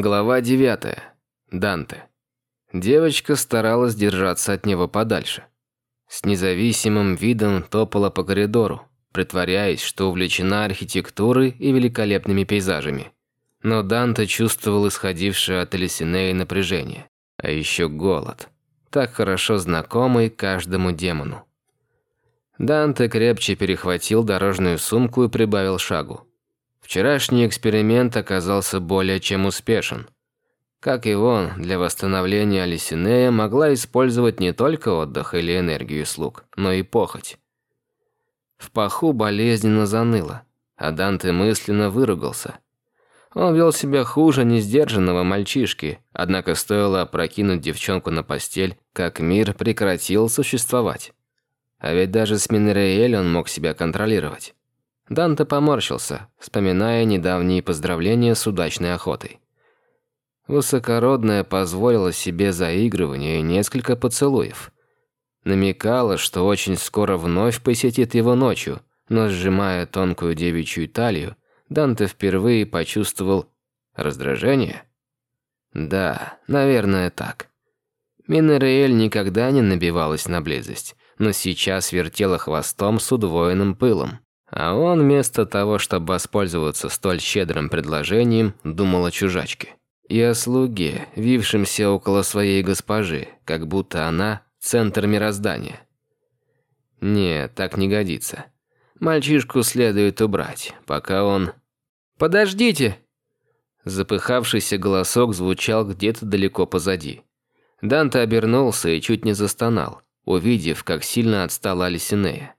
Глава 9. Данте. Девочка старалась держаться от него подальше. С независимым видом топала по коридору, притворяясь, что увлечена архитектурой и великолепными пейзажами. Но Данте чувствовал исходившее от Элисинеи напряжение. А еще голод. Так хорошо знакомый каждому демону. Данте крепче перехватил дорожную сумку и прибавил шагу. Вчерашний эксперимент оказался более чем успешен. Как и он, для восстановления Алисинея могла использовать не только отдых или энергию слуг, но и похоть. В паху болезненно заныло, а Данте мысленно выругался. Он вел себя хуже несдержанного мальчишки, однако стоило опрокинуть девчонку на постель, как мир прекратил существовать. А ведь даже с Минериэль он мог себя контролировать. Данте поморщился, вспоминая недавние поздравления с удачной охотой. Высокородная позволила себе заигрывание и несколько поцелуев. Намекала, что очень скоро вновь посетит его ночью, но сжимая тонкую девичью талию, Данте впервые почувствовал раздражение. Да, наверное, так. Минериэль никогда не набивалась на близость, но сейчас вертела хвостом с удвоенным пылом. А он вместо того, чтобы воспользоваться столь щедрым предложением, думал о чужачке. И о слуге, вившемся около своей госпожи, как будто она – центр мироздания. Нет, так не годится. Мальчишку следует убрать, пока он... «Подождите!» Запыхавшийся голосок звучал где-то далеко позади. Данте обернулся и чуть не застонал, увидев, как сильно отстала Алисинея.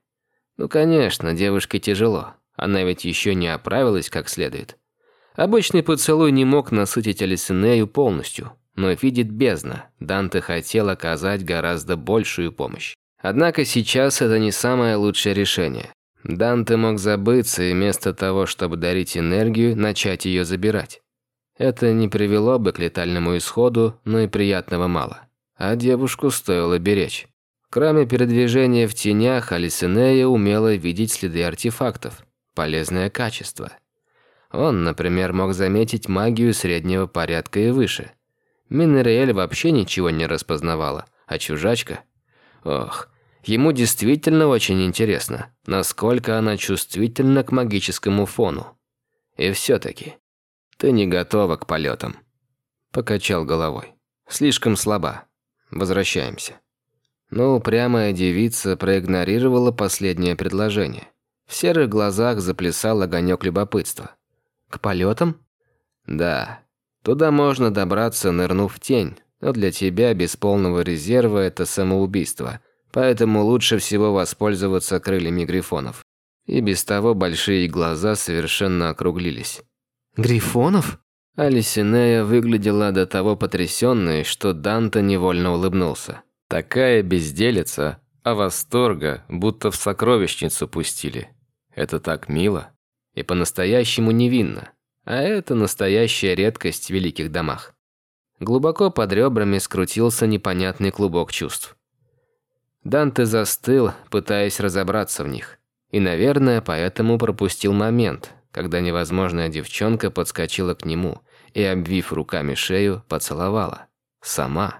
Ну, конечно, девушке тяжело. Она ведь еще не оправилась как следует. Обычный поцелуй не мог насытить Алисинею полностью, но видит бездна. Данте хотел оказать гораздо большую помощь. Однако сейчас это не самое лучшее решение. Данте мог забыться и вместо того, чтобы дарить энергию, начать ее забирать. Это не привело бы к летальному исходу, но и приятного мало. А девушку стоило беречь. Кроме передвижения в тенях, Алисинея умела видеть следы артефактов. Полезное качество. Он, например, мог заметить магию среднего порядка и выше. Минериэль вообще ничего не распознавала, а чужачка... Ох, ему действительно очень интересно, насколько она чувствительна к магическому фону. И все-таки, ты не готова к полетам. Покачал головой. Слишком слаба. Возвращаемся. Но упрямая девица проигнорировала последнее предложение. В серых глазах заплясал огонек любопытства. «К полетам?» «Да. Туда можно добраться, нырнув в тень, но для тебя без полного резерва это самоубийство, поэтому лучше всего воспользоваться крыльями грифонов». И без того большие глаза совершенно округлились. «Грифонов?» Алисинея выглядела до того потрясенной, что Данте невольно улыбнулся. Такая безделица, а восторга, будто в сокровищницу пустили. Это так мило и по-настоящему невинно. А это настоящая редкость в великих домах. Глубоко под ребрами скрутился непонятный клубок чувств. Данте застыл, пытаясь разобраться в них. И, наверное, поэтому пропустил момент, когда невозможная девчонка подскочила к нему и, обвив руками шею, поцеловала. Сама.